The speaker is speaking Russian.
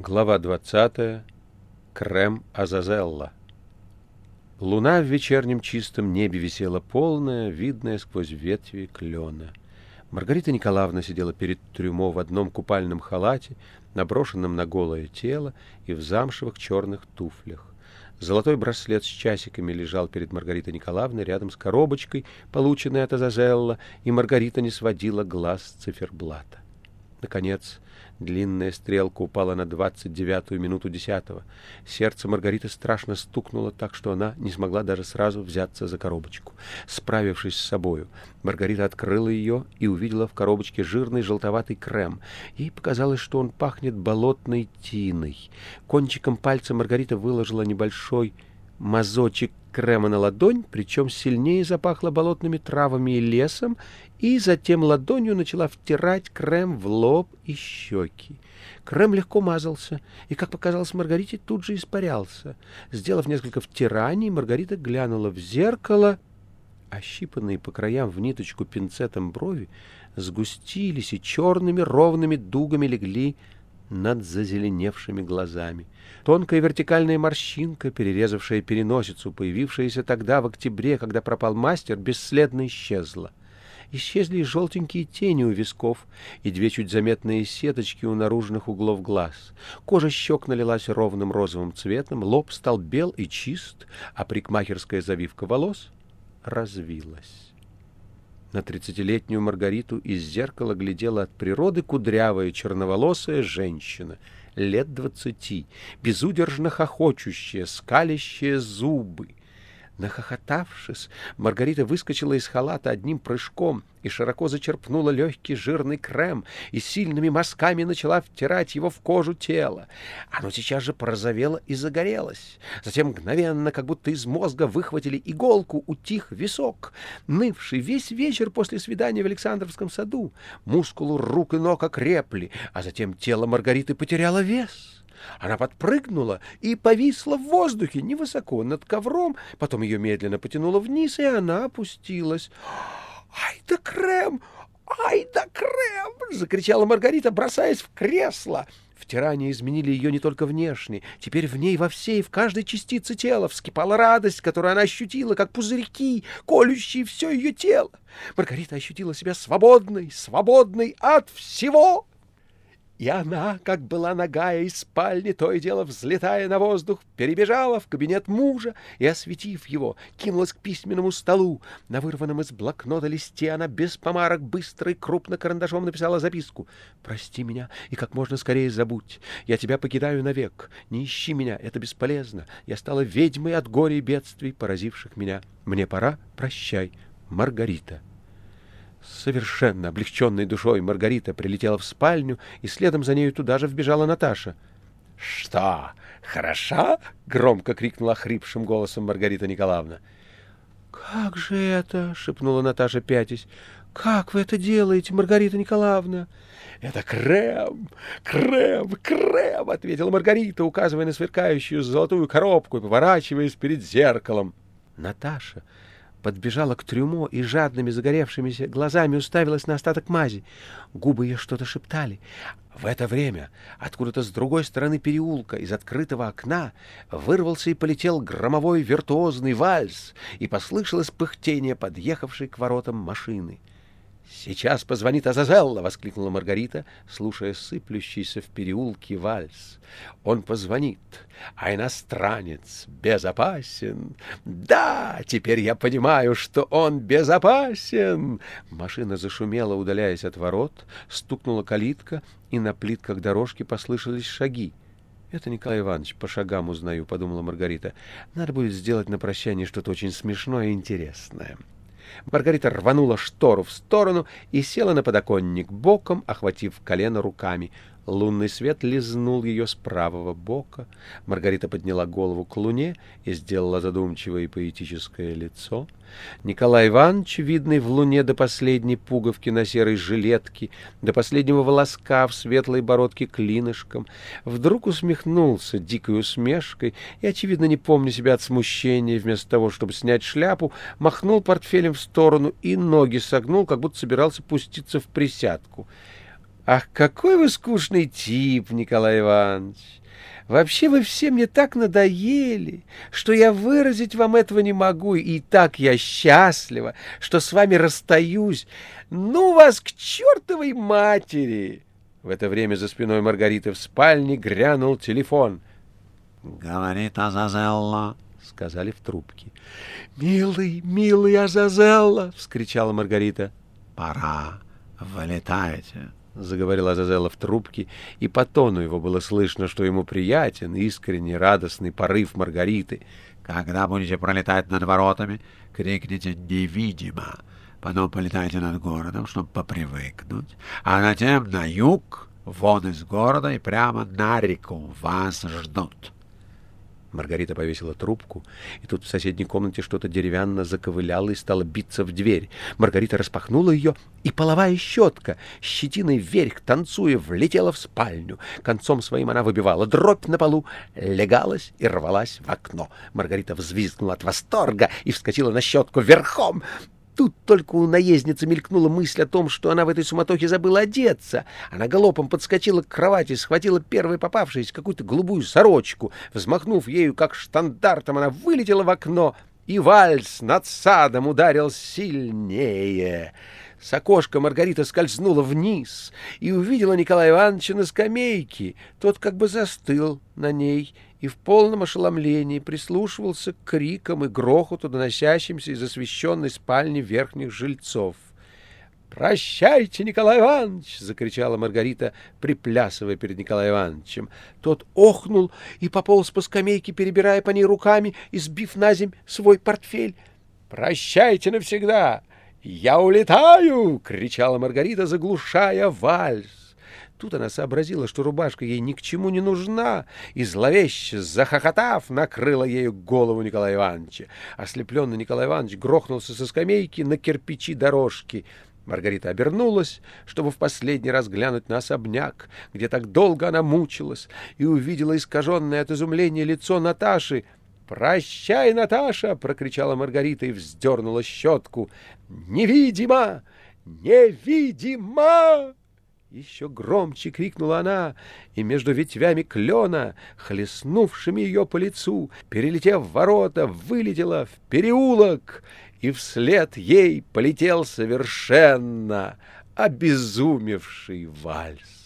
Глава 20. Крем Азазелла. Луна в вечернем чистом небе висела полная, видная сквозь ветви клена. Маргарита Николаевна сидела перед трюмо в одном купальном халате, наброшенном на голое тело и в замшевых черных туфлях. Золотой браслет с часиками лежал перед Маргаритой Николаевной рядом с коробочкой, полученной от Азазелла, и Маргарита не сводила глаз с циферблата. Наконец, длинная стрелка упала на двадцать девятую минуту десятого. Сердце Маргариты страшно стукнуло так, что она не смогла даже сразу взяться за коробочку. Справившись с собою, Маргарита открыла ее и увидела в коробочке жирный желтоватый крем. Ей показалось, что он пахнет болотной тиной. Кончиком пальца Маргарита выложила небольшой мазочек крема на ладонь, причем сильнее запахло болотными травами и лесом, и затем ладонью начала втирать крем в лоб и щеки. Крем легко мазался, и, как показалось Маргарите, тут же испарялся. Сделав несколько втираний, Маргарита глянула в зеркало. Ощипанные по краям в ниточку пинцетом брови сгустились и черными ровными дугами легли над зазеленевшими глазами. Тонкая вертикальная морщинка, перерезавшая переносицу, появившаяся тогда в октябре, когда пропал мастер, бесследно исчезла. Исчезли и желтенькие тени у висков, и две чуть заметные сеточки у наружных углов глаз. Кожа щек налилась ровным розовым цветом, лоб стал бел и чист, а прикмахерская завивка волос развилась. На тридцатилетнюю Маргариту из зеркала глядела от природы кудрявая черноволосая женщина, лет двадцати, безудержно хохочущая, скалящая зубы. Нахохотавшись, Маргарита выскочила из халата одним прыжком и широко зачерпнула легкий жирный крем и сильными мазками начала втирать его в кожу тела. Оно сейчас же порозовело и загорелось. Затем мгновенно, как будто из мозга выхватили иголку, утих висок, нывший весь вечер после свидания в Александровском саду. Мускулы рук и ног окрепли, а затем тело Маргариты потеряло вес. Она подпрыгнула и повисла в воздухе невысоко над ковром, потом ее медленно потянуло вниз, и она опустилась. «Ай да крем! Ай да крем!» — закричала Маргарита, бросаясь в кресло. Втирания изменили ее не только внешне. Теперь в ней во всей, в каждой частице тела вскипала радость, которую она ощутила, как пузырьки, колющие все ее тело. Маргарита ощутила себя свободной, свободной от всего. И она, как была нагая из спальни, то и дело взлетая на воздух, перебежала в кабинет мужа и, осветив его, кинулась к письменному столу. На вырванном из блокнота листе она без помарок быстро и крупно карандашом написала записку. «Прости меня и как можно скорее забудь. Я тебя покидаю навек. Не ищи меня, это бесполезно. Я стала ведьмой от горя и бедствий, поразивших меня. Мне пора, прощай, Маргарита». Совершенно облегченной душой Маргарита прилетела в спальню, и следом за нею туда же вбежала Наташа. — Что, хороша? — громко крикнула хрипшим голосом Маргарита Николаевна. — Как же это? — шепнула Наташа, пятясь. — Как вы это делаете, Маргарита Николаевна? — Это крем, крем, крем! — ответила Маргарита, указывая на сверкающую золотую коробку и поворачиваясь перед зеркалом. Наташа подбежала к трюмо и жадными загоревшимися глазами уставилась на остаток мази. Губы ее что-то шептали. В это время откуда-то с другой стороны переулка из открытого окна вырвался и полетел громовой виртуозный вальс, и послышалось пыхтение подъехавшей к воротам машины. «Сейчас позвонит Азазелла!» — воскликнула Маргарита, слушая сыплющийся в переулке вальс. «Он позвонит, а иностранец безопасен. Да, теперь я понимаю, что он безопасен!» Машина зашумела, удаляясь от ворот, стукнула калитка, и на плитках дорожки послышались шаги. «Это Николай Иванович, по шагам узнаю», — подумала Маргарита. «Надо будет сделать на прощание что-то очень смешное и интересное». Маргарита рванула штору в сторону и села на подоконник боком, охватив колено руками. Лунный свет лизнул ее с правого бока. Маргарита подняла голову к луне и сделала задумчивое и поэтическое лицо. Николай Иванович, видный в луне до последней пуговки на серой жилетке, до последнего волоска в светлой бородке клинышком, вдруг усмехнулся дикой усмешкой и, очевидно, не помня себя от смущения, вместо того, чтобы снять шляпу, махнул портфелем в сторону и ноги согнул, как будто собирался пуститься в присядку. Ах, какой вы скучный тип, Николай Иванович! Вообще вы все мне так надоели, что я выразить вам этого не могу, и так я счастлива, что с вами расстаюсь. Ну вас к чертовой матери!» В это время за спиной Маргариты в спальне грянул телефон. «Говорит Азазелла», — сказали в трубке. «Милый, милый Азазелла!» — вскричала Маргарита. «Пора, вылетаете». — заговорил Азазелла в трубке, и по тону его было слышно, что ему приятен искренний радостный порыв Маргариты. «Когда будете пролетать над воротами, крикните «невидимо», потом полетайте над городом, чтобы попривыкнуть, а затем на юг, вон из города и прямо на реку вас ждут». Маргарита повесила трубку, и тут в соседней комнате что-то деревянно заковыляло и стало биться в дверь. Маргарита распахнула ее, и половая щетка, щетиной вверх, танцуя, влетела в спальню. Концом своим она выбивала дробь на полу, легалась и рвалась в окно. Маргарита взвизгнула от восторга и вскочила на щетку верхом. Тут только у наездницы мелькнула мысль о том, что она в этой суматохе забыла одеться. Она галопом подскочила к кровати, схватила первой попавшуюся какую-то голубую сорочку. Взмахнув ею как штандартом, она вылетела в окно, и вальс над садом ударил сильнее. С окошка Маргарита скользнула вниз и увидела Николая Ивановича на скамейке. Тот как бы застыл на ней — и в полном ошеломлении прислушивался к крикам и грохоту, доносящимся из освещенной спальни верхних жильцов. «Прощайте, Николай Иванович!» — закричала Маргарита, приплясывая перед Николаем Ивановичем. Тот охнул и пополз по скамейке, перебирая по ней руками и сбив на земь свой портфель. «Прощайте навсегда! Я улетаю!» — кричала Маргарита, заглушая вальс. Тут она сообразила, что рубашка ей ни к чему не нужна, и зловеще, захохотав, накрыла ею голову Николая Ивановича. Ослепленный Николай Иванович грохнулся со скамейки на кирпичи дорожки. Маргарита обернулась, чтобы в последний раз глянуть на особняк, где так долго она мучилась, и увидела искаженное от изумления лицо Наташи. «Прощай, Наташа!» — прокричала Маргарита и вздернула щетку. «Невидимо! Невидимо!» Еще громче крикнула она, и между ветвями клена, хлестнувшими ее по лицу, перелетев ворота, вылетела в переулок, и вслед ей полетел совершенно обезумевший вальс.